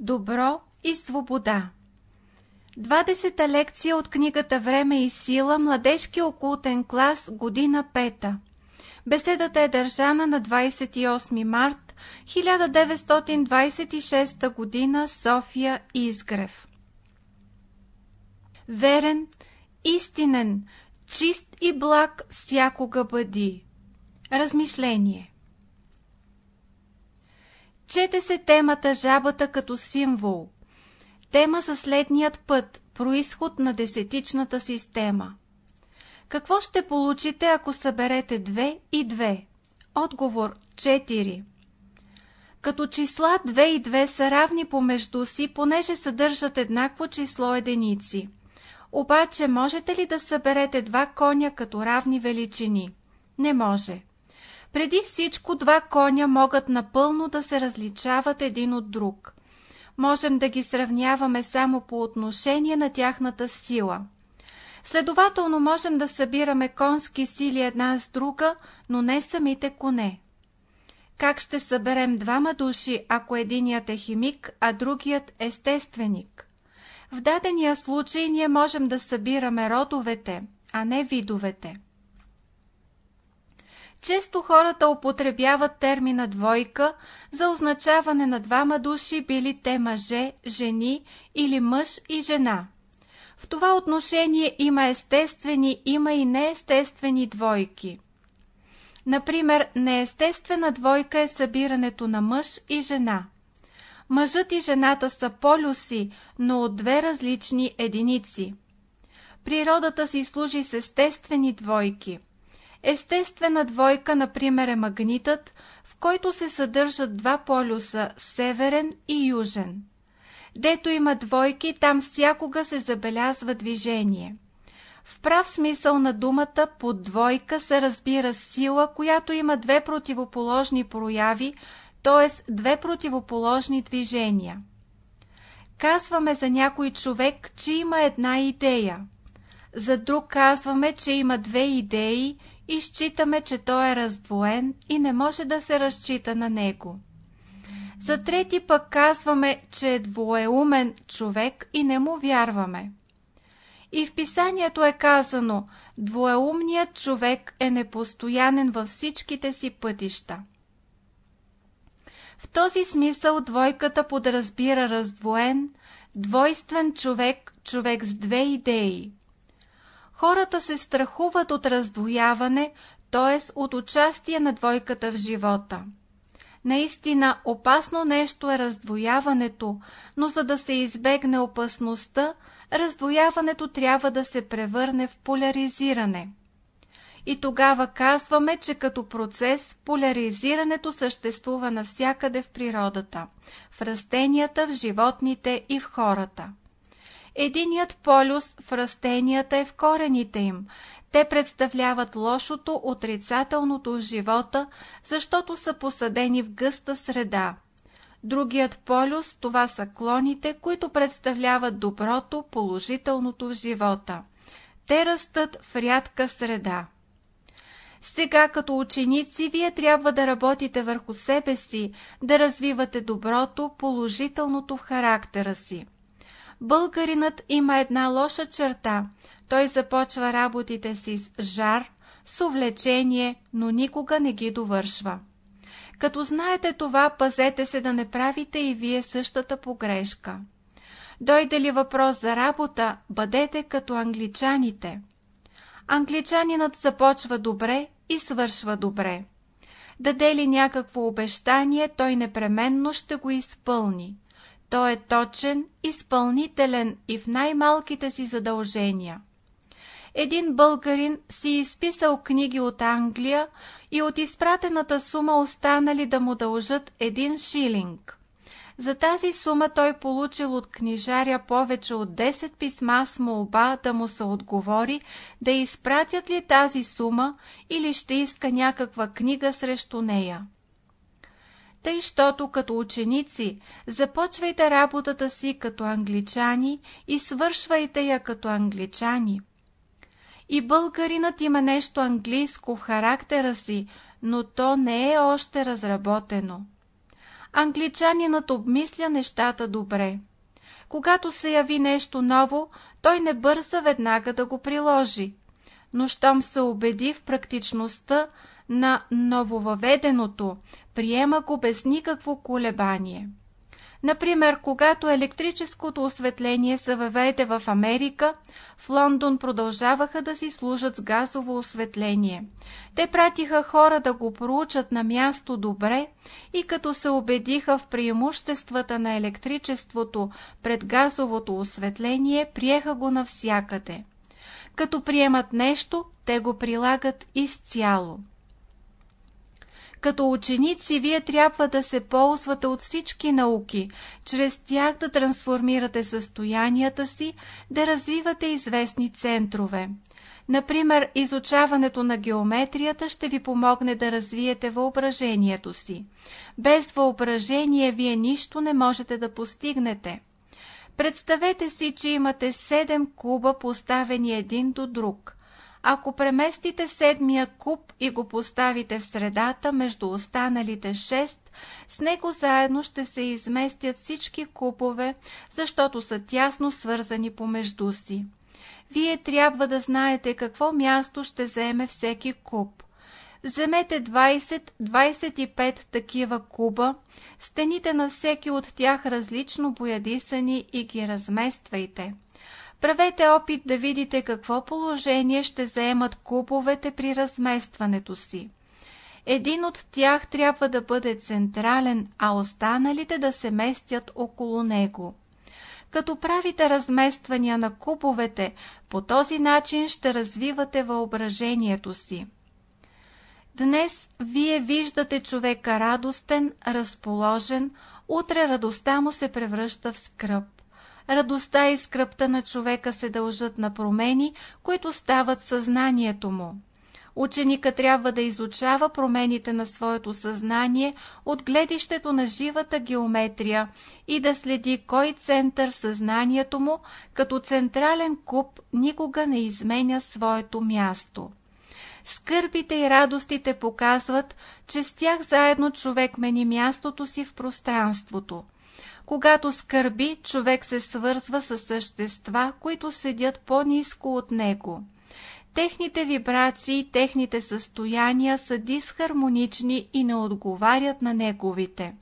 Добро и свобода 20-та лекция от книгата Време и сила, младежки окултен клас, година пета. Беседата е държана на 28 март 1926 година, София Изгрев. Верен, истинен, чист и благ всякога бъди. Размишление Чете се темата жабата като символ. Тема за следният път – происход на десетичната система. Какво ще получите, ако съберете 2 и 2? Отговор 4. Като числа 2 и 2 са равни помежду си, понеже съдържат еднакво число единици. Обаче можете ли да съберете два коня като равни величини? Не може. Преди всичко два коня могат напълно да се различават един от друг. Можем да ги сравняваме само по отношение на тяхната сила. Следователно можем да събираме конски сили една с друга, но не самите коне. Как ще съберем двама души, ако единият е химик, а другият естественик? В дадения случай ние можем да събираме родовете, а не видовете. Често хората употребяват термина двойка за означаване на двама души, били те мъже, жени или мъж и жена. В това отношение има естествени, има и неестествени двойки. Например, неестествена двойка е събирането на мъж и жена. Мъжът и жената са полюси, но от две различни единици. Природата си служи с естествени двойки – Естествена двойка, например, е магнитът, в който се съдържат два полюса – северен и южен. Дето има двойки, там всякога се забелязва движение. В прав смисъл на думата под двойка се разбира сила, която има две противоположни прояви, т.е. две противоположни движения. Казваме за някой човек, че има една идея. За друг казваме, че има две идеи и считаме, че той е раздвоен и не може да се разчита на него. За трети пък казваме, че е двоеумен човек и не му вярваме. И в писанието е казано, двоеумният човек е непостоянен във всичките си пътища. В този смисъл двойката подразбира раздвоен, двойствен човек, човек с две идеи – хората се страхуват от раздвояване, т.е. от участие на двойката в живота. Наистина опасно нещо е раздвояването, но за да се избегне опасността, раздвояването трябва да се превърне в поляризиране. И тогава казваме, че като процес поляризирането съществува навсякъде в природата, в растенията, в животните и в хората. Единият полюс в растенията е в корените им. Те представляват лошото, отрицателното в живота, защото са посадени в гъста среда. Другият полюс това са клоните, които представляват доброто, положителното в живота. Те растат в рядка среда. Сега като ученици вие трябва да работите върху себе си, да развивате доброто, положителното в характера си. Българинът има една лоша черта. Той започва работите си с жар, с увлечение, но никога не ги довършва. Като знаете това, пазете се да не правите и вие същата погрешка. Дойде ли въпрос за работа, бъдете като англичаните. Англичанинът започва добре и свършва добре. Даде ли някакво обещание, той непременно ще го изпълни. Той е точен, изпълнителен и в най-малките си задължения. Един българин си изписал книги от Англия и от изпратената сума останали да му дължат един шилинг. За тази сума той получил от книжаря повече от 10 писма с молба да му се отговори да изпратят ли тази сума или ще иска някаква книга срещу нея. Тъй, щото като ученици започвайте работата си като англичани и свършвайте я като англичани. И българинът има нещо английско в характера си, но то не е още разработено. Англичанинът обмисля нещата добре. Когато се яви нещо ново, той не бърза веднага да го приложи. Но щом се убеди в практичността на нововъведеното, приема го без никакво колебание. Например, когато електрическото осветление се въведе в Америка, в Лондон продължаваха да си служат с газово осветление. Те пратиха хора да го проучат на място добре и като се убедиха в преимуществата на електричеството пред газовото осветление, приеха го навсякъде. Като приемат нещо, те го прилагат изцяло. Като ученици вие трябва да се ползвате от всички науки, чрез тях да трансформирате състоянията си, да развивате известни центрове. Например, изучаването на геометрията ще ви помогне да развиете въображението си. Без въображение вие нищо не можете да постигнете. Представете си, че имате 7 куба поставени един до друг. Ако преместите седмия куб и го поставите в средата между останалите шест, с него заедно ще се изместят всички купове, защото са тясно свързани помежду си. Вие трябва да знаете какво място ще заеме всеки куб. Вземете 20-25 такива куба, стените на всеки от тях различно боядисани и ги размествайте. Правете опит да видите какво положение ще заемат куповете при разместването си. Един от тях трябва да бъде централен, а останалите да се местят около него. Като правите размествания на куповете, по този начин ще развивате въображението си. Днес вие виждате човека радостен, разположен, утре радостта му се превръща в скръп радостта и скръпта на човека се дължат на промени, които стават съзнанието му. Ученика трябва да изучава промените на своето съзнание от гледището на живата геометрия и да следи кой център в съзнанието му като централен куб никога не изменя своето място. Скърбите и радостите показват, че с тях заедно човек мени мястото си в пространството. Когато скърби, човек се свързва с същества, които седят по-низко от него. Техните вибрации, техните състояния са дисхармонични и не отговарят на неговите.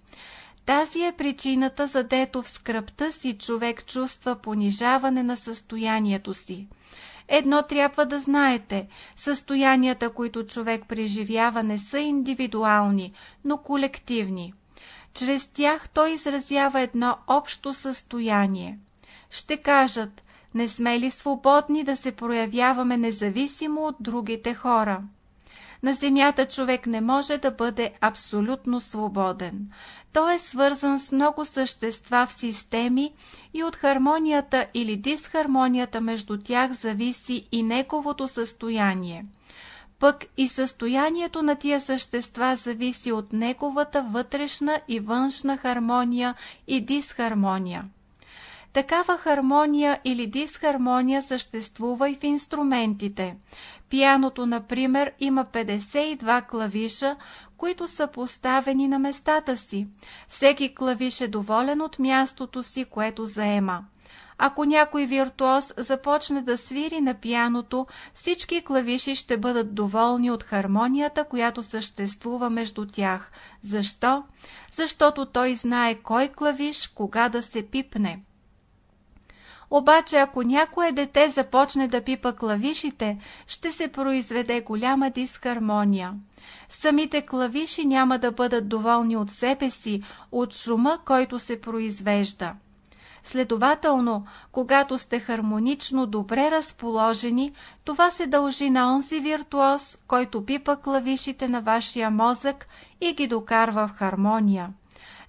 Тази е причината, задето в скръпта си човек чувства понижаване на състоянието си. Едно трябва да знаете – състоянията, които човек преживява, не са индивидуални, но колективни. Чрез тях той изразява едно общо състояние. Ще кажат, не сме ли свободни да се проявяваме независимо от другите хора? На земята човек не може да бъде абсолютно свободен. Той е свързан с много същества в системи и от хармонията или дисхармонията между тях зависи и неговото състояние пък и състоянието на тия същества зависи от неговата вътрешна и външна хармония и дисхармония. Такава хармония или дисхармония съществува и в инструментите. Пияното, например, има 52 клавиша, които са поставени на местата си. Всеки клавиш е доволен от мястото си, което заема. Ако някой виртуоз започне да свири на пияното, всички клавиши ще бъдат доволни от хармонията, която съществува между тях. Защо? Защото той знае кой клавиш кога да се пипне. Обаче, ако някое дете започне да пипа клавишите, ще се произведе голяма дисхармония. Самите клавиши няма да бъдат доволни от себе си, от шума, който се произвежда. Следователно, когато сте хармонично добре разположени, това се дължи на онзи виртуоз, който пипа клавишите на вашия мозък и ги докарва в хармония.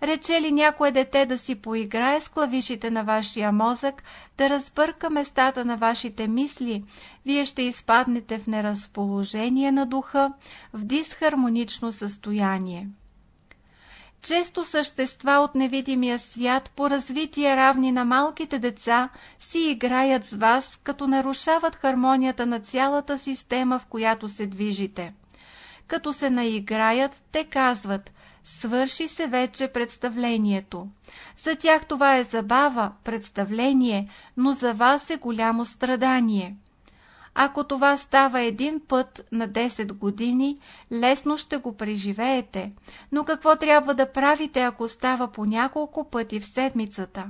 Рече ли някое дете да си поиграе с клавишите на вашия мозък, да разбърка местата на вашите мисли, вие ще изпаднете в неразположение на духа, в дисхармонично състояние. Често същества от невидимия свят по развитие равни на малките деца си играят с вас, като нарушават хармонията на цялата система, в която се движите. Като се наиграят, те казват свърши се вече представлението. За тях това е забава, представление, но за вас е голямо страдание. Ако това става един път на 10 години, лесно ще го преживеете, но какво трябва да правите, ако става по няколко пъти в седмицата?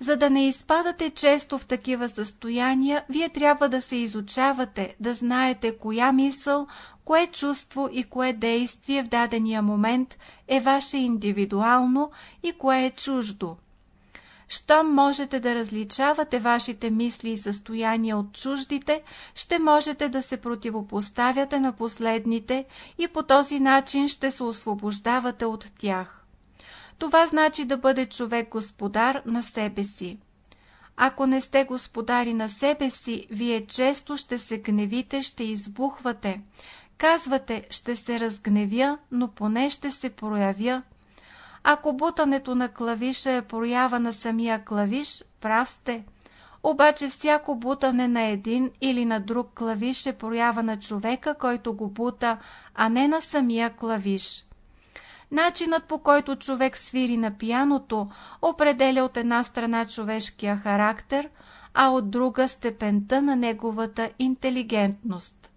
За да не изпадате често в такива състояния, вие трябва да се изучавате, да знаете коя мисъл, кое чувство и кое действие в дадения момент е ваше индивидуално и кое е чуждо. Щом можете да различавате вашите мисли и състояния от чуждите, ще можете да се противопоставяте на последните и по този начин ще се освобождавате от тях. Това значи да бъде човек господар на себе си. Ако не сте господари на себе си, вие често ще се гневите, ще избухвате. Казвате, ще се разгневя, но поне ще се проявя. Ако бутането на клавиша е проява на самия клавиш, прав сте. Обаче всяко бутане на един или на друг клавиш е проява на човека, който го бута, а не на самия клавиш. Начинът по който човек свири на пияното определя от една страна човешкия характер, а от друга степента на неговата интелигентност.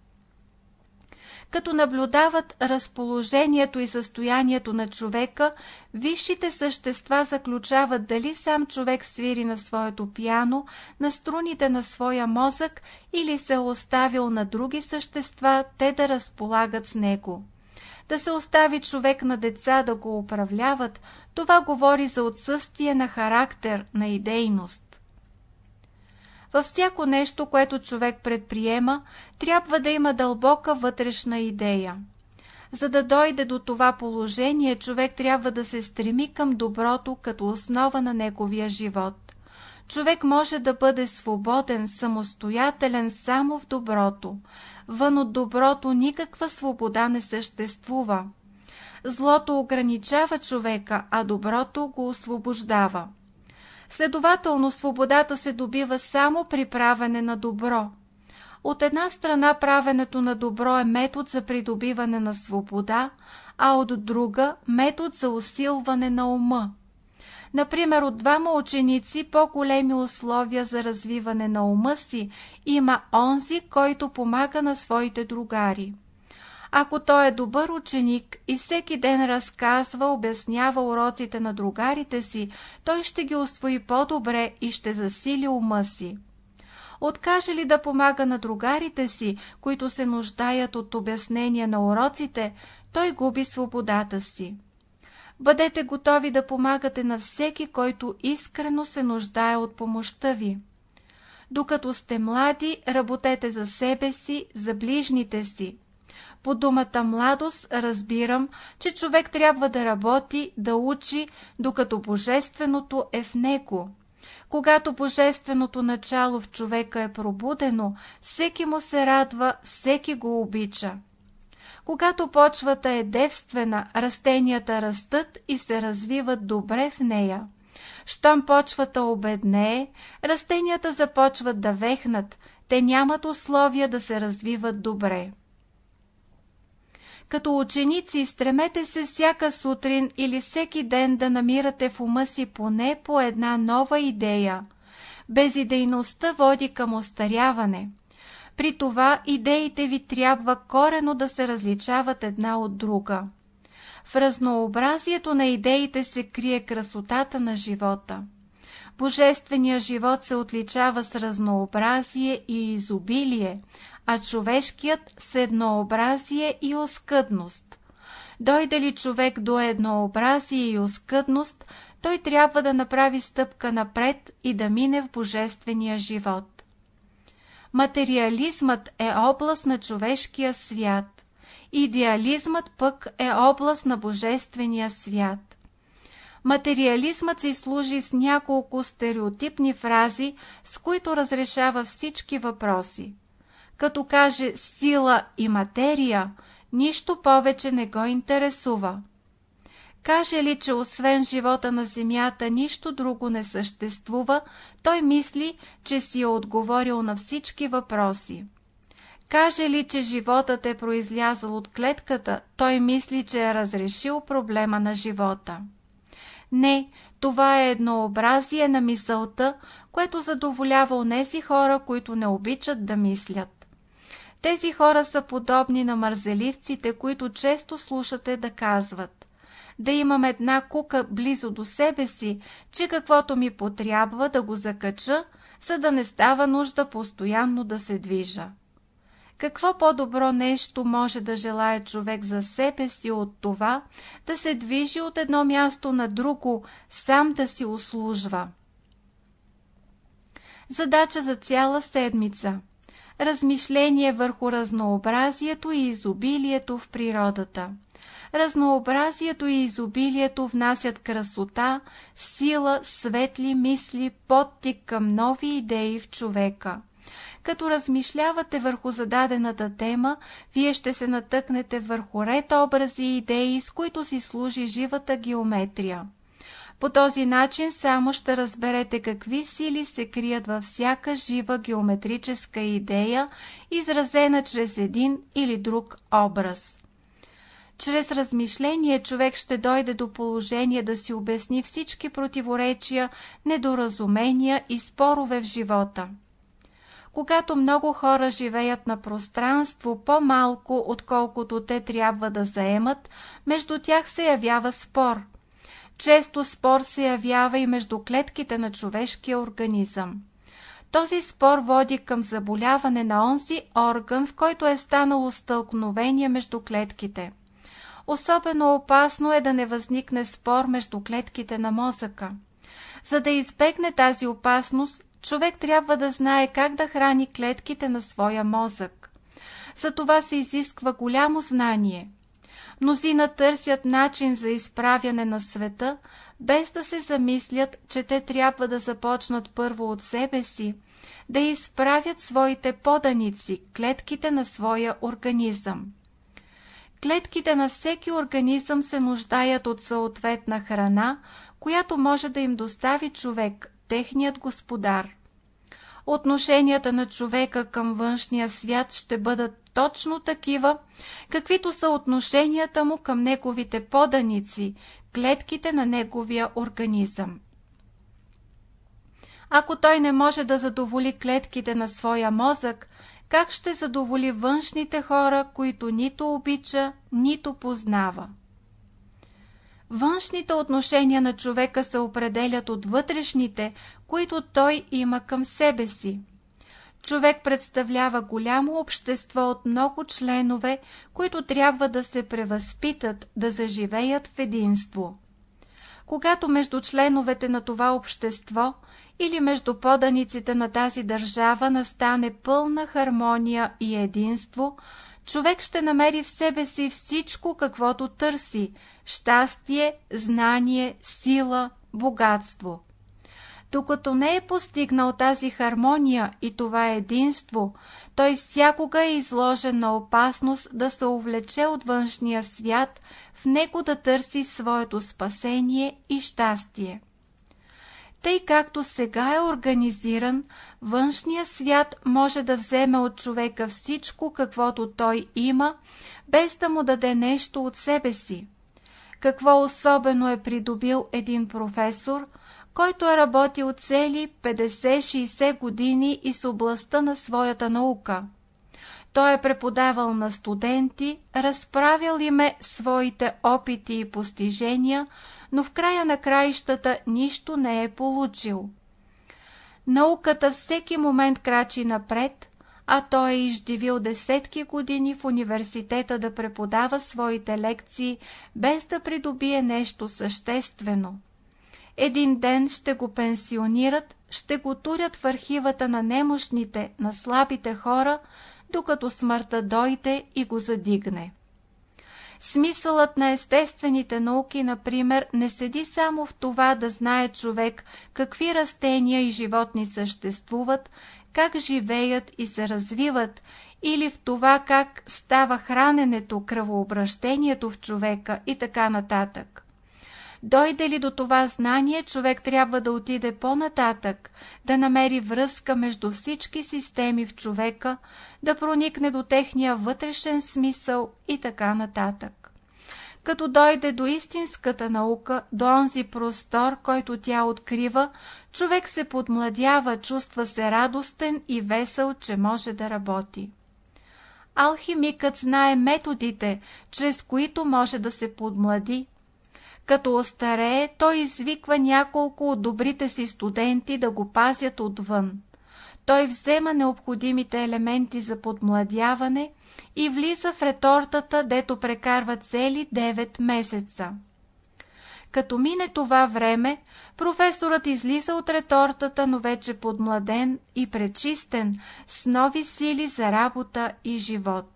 Като наблюдават разположението и състоянието на човека, висшите същества заключават дали сам човек свири на своето пияно, на струните на своя мозък или се е оставил на други същества, те да разполагат с него да се остави човек на деца да го управляват, това говори за отсъствие на характер, на идейност. Във всяко нещо, което човек предприема, трябва да има дълбока вътрешна идея. За да дойде до това положение, човек трябва да се стреми към доброто като основа на неговия живот човек може да бъде свободен, самостоятелен само в доброто. Вън от доброто никаква свобода не съществува. Злото ограничава човека, а доброто го освобождава. Следователно, свободата се добива само при правене на добро. От една страна правенето на добро е метод за придобиване на свобода, а от друга – метод за усилване на ума. Например, от двама ученици по-големи условия за развиване на ума си има онзи, който помага на своите другари. Ако той е добър ученик и всеки ден разказва, обяснява уроците на другарите си, той ще ги освои по-добре и ще засили ума си. Откаже ли да помага на другарите си, които се нуждаят от обяснение на уроците, той губи свободата си. Бъдете готови да помагате на всеки, който искрено се нуждае от помощта ви. Докато сте млади, работете за себе си, за ближните си. По думата младост разбирам, че човек трябва да работи, да учи, докато Божественото е в него. Когато Божественото начало в човека е пробудено, всеки му се радва, всеки го обича. Когато почвата е девствена, растенията растат и се развиват добре в нея. Щом почвата обеднее, растенията започват да вехнат, те нямат условия да се развиват добре. Като ученици стремете се всяка сутрин или всеки ден да намирате в ума си поне по една нова идея. Безидейността води към остаряване. При това идеите ви трябва корено да се различават една от друга. В разнообразието на идеите се крие красотата на живота. Божественият живот се отличава с разнообразие и изобилие, а човешкият с еднообразие и оскъдност. Дойде ли човек до еднообразие и оскъдност, той трябва да направи стъпка напред и да мине в божествения живот. Материализмът е област на човешкия свят. Идеализмът пък е област на божествения свят. Материализмът си служи с няколко стереотипни фрази, с които разрешава всички въпроси. Като каже сила и материя, нищо повече не го интересува. Каже ли, че освен живота на земята нищо друго не съществува, той мисли, че си е отговорил на всички въпроси. Каже ли, че животът е произлязал от клетката, той мисли, че е разрешил проблема на живота. Не, това е еднообразие на мисълта, което задоволява онези хора, които не обичат да мислят. Тези хора са подобни на мързеливците, които често слушате да казват да имам една кука близо до себе си, че каквото ми потрябва да го закача, за да не става нужда постоянно да се движа. Какво по-добро нещо може да желая човек за себе си от това, да се движи от едно място на друго, сам да си услужва? Задача за цяла седмица Размишление върху разнообразието и изобилието в природата. Разнообразието и изобилието внасят красота, сила, светли мисли, подтик към нови идеи в човека. Като размишлявате върху зададената тема, вие ще се натъкнете върху ред образи и идеи, с които си служи живата геометрия. По този начин само ще разберете какви сили се крият във всяка жива геометрическа идея, изразена чрез един или друг образ. Чрез размишление човек ще дойде до положение да си обясни всички противоречия, недоразумения и спорове в живота. Когато много хора живеят на пространство по-малко, отколкото те трябва да заемат, между тях се явява спор. Често спор се явява и между клетките на човешкия организъм. Този спор води към заболяване на онзи орган, в който е станало стълкновение между клетките. Особено опасно е да не възникне спор между клетките на мозъка. За да избегне тази опасност, човек трябва да знае как да храни клетките на своя мозък. За това се изисква голямо знание. Мнозина търсят начин за изправяне на света, без да се замислят, че те трябва да започнат първо от себе си, да изправят своите поданици, клетките на своя организъм. Клетките на всеки организъм се нуждаят от съответна храна, която може да им достави човек, техният господар. Отношенията на човека към външния свят ще бъдат точно такива, каквито са отношенията му към неговите поданици, клетките на неговия организъм. Ако той не може да задоволи клетките на своя мозък, как ще задоволи външните хора, които нито обича, нито познава? Външните отношения на човека се определят от вътрешните, които той има към себе си. Човек представлява голямо общество от много членове, които трябва да се превъзпитат, да заживеят в единство. Когато между членовете на това общество или между поданиците на тази държава настане пълна хармония и единство, човек ще намери в себе си всичко, каквото търси – щастие, знание, сила, богатство. Докато не е постигнал тази хармония и това единство, той всякога е изложен на опасност да се увлече от външния свят, в него да търси своето спасение и щастие. Тъй както сега е организиран, външния свят може да вземе от човека всичко, каквото той има, без да му даде нещо от себе си. Какво особено е придобил един професор, който е работил цели 50-60 години и с областта на своята наука. Той е преподавал на студенти, разправил им е своите опити и постижения, но в края на краищата нищо не е получил. Науката всеки момент крачи напред, а той е издивил десетки години в университета да преподава своите лекции, без да придобие нещо съществено. Един ден ще го пенсионират, ще го турят в архивата на немощните, на слабите хора, докато смъртта дойде и го задигне. Смисълът на естествените науки, например, не седи само в това да знае човек какви растения и животни съществуват, как живеят и се развиват, или в това как става храненето, кръвообращението в човека и така нататък. Дойде ли до това знание, човек трябва да отиде по-нататък, да намери връзка между всички системи в човека, да проникне до техния вътрешен смисъл и така нататък. Като дойде до истинската наука, до онзи простор, който тя открива, човек се подмладява, чувства се радостен и весел, че може да работи. Алхимикът знае методите, чрез които може да се подмлади. Като остарее, той извиква няколко от добрите си студенти да го пазят отвън. Той взема необходимите елементи за подмладяване и влиза в ретортата, дето прекарва цели 9 месеца. Като мине това време, професорът излиза от ретортата, но вече подмладен и пречистен, с нови сили за работа и живот.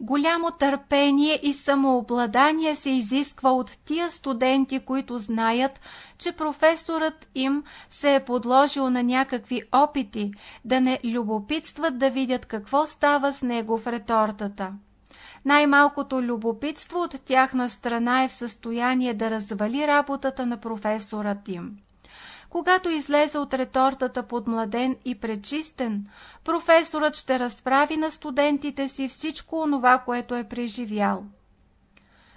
Голямо търпение и самообладание се изисква от тия студенти, които знаят, че професорът им се е подложил на някакви опити, да не любопитстват да видят какво става с него в ретортата. Най-малкото любопитство от тяхна страна е в състояние да развали работата на професорът им. Когато излезе от ретортата подмладен и пречистен, професорът ще разправи на студентите си всичко онова, което е преживял.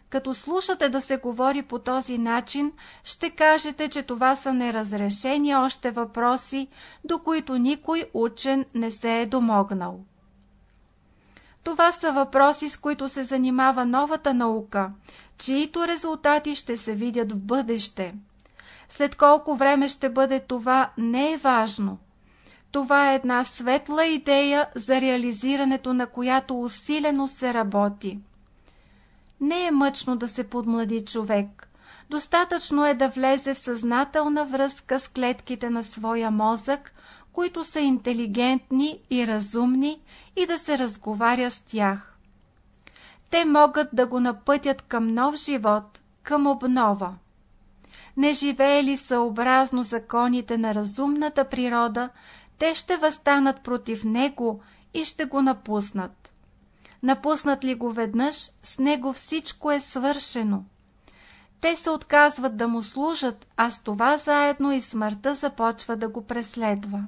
Като слушате да се говори по този начин, ще кажете, че това са неразрешени още въпроси, до които никой учен не се е домогнал. Това са въпроси, с които се занимава новата наука, чието резултати ще се видят в бъдеще. След колко време ще бъде това, не е важно. Това е една светла идея, за реализирането на която усилено се работи. Не е мъчно да се подмлади човек. Достатъчно е да влезе в съзнателна връзка с клетките на своя мозък, които са интелигентни и разумни и да се разговаря с тях. Те могат да го напътят към нов живот, към обнова. Не живеели съобразно законите на разумната природа, те ще възстанат против него и ще го напуснат. Напуснат ли го веднъж, с него всичко е свършено. Те се отказват да му служат, а с това заедно и смъртта започва да го преследва.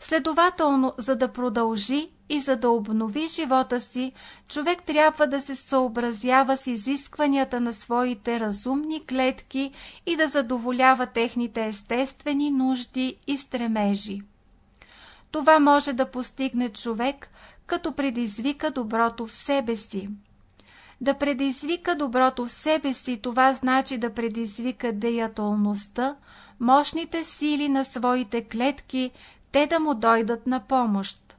Следователно, за да продължи и за да обнови живота си, човек трябва да се съобразява с изискванията на своите разумни клетки и да задоволява техните естествени нужди и стремежи. Това може да постигне човек, като предизвика доброто в себе си. Да предизвика доброто в себе си, това значи да предизвика деятелността, мощните сили на своите клетки, те да му дойдат на помощ.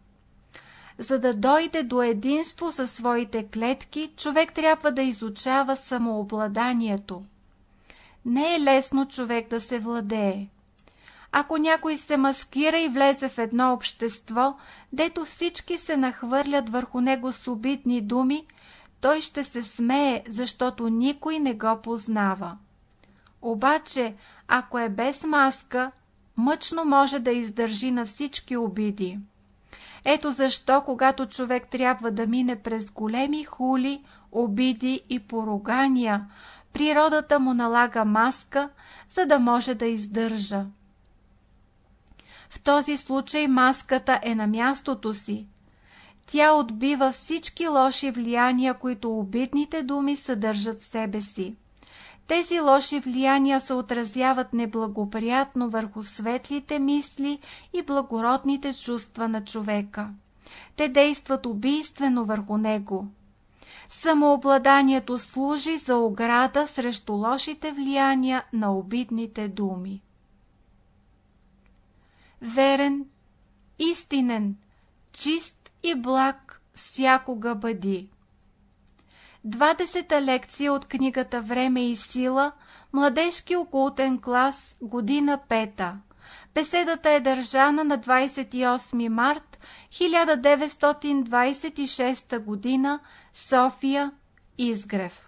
За да дойде до единство със своите клетки, човек трябва да изучава самообладанието. Не е лесно човек да се владее. Ако някой се маскира и влезе в едно общество, дето всички се нахвърлят върху него с обидни думи, той ще се смее, защото никой не го познава. Обаче, ако е без маска, мъчно може да издържи на всички обиди. Ето защо, когато човек трябва да мине през големи хули, обиди и поругания, природата му налага маска, за да може да издържа. В този случай маската е на мястото си. Тя отбива всички лоши влияния, които обидните думи съдържат в себе си. Тези лоши влияния се отразяват неблагоприятно върху светлите мисли и благородните чувства на човека. Те действат убийствено върху него. Самообладанието служи за ограда срещу лошите влияния на обидните думи. Верен, истинен, чист и благ всякога бъди. 20-та лекция от книгата Време и сила, младежки окултен клас, година пета. Беседата е държана на 28 март 1926 година, София, Изгрев.